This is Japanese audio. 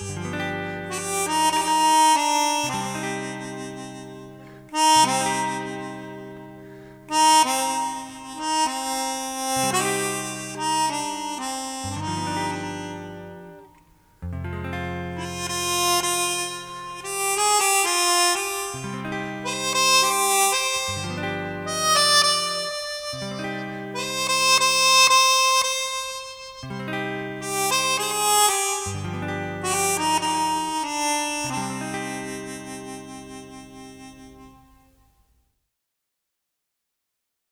です。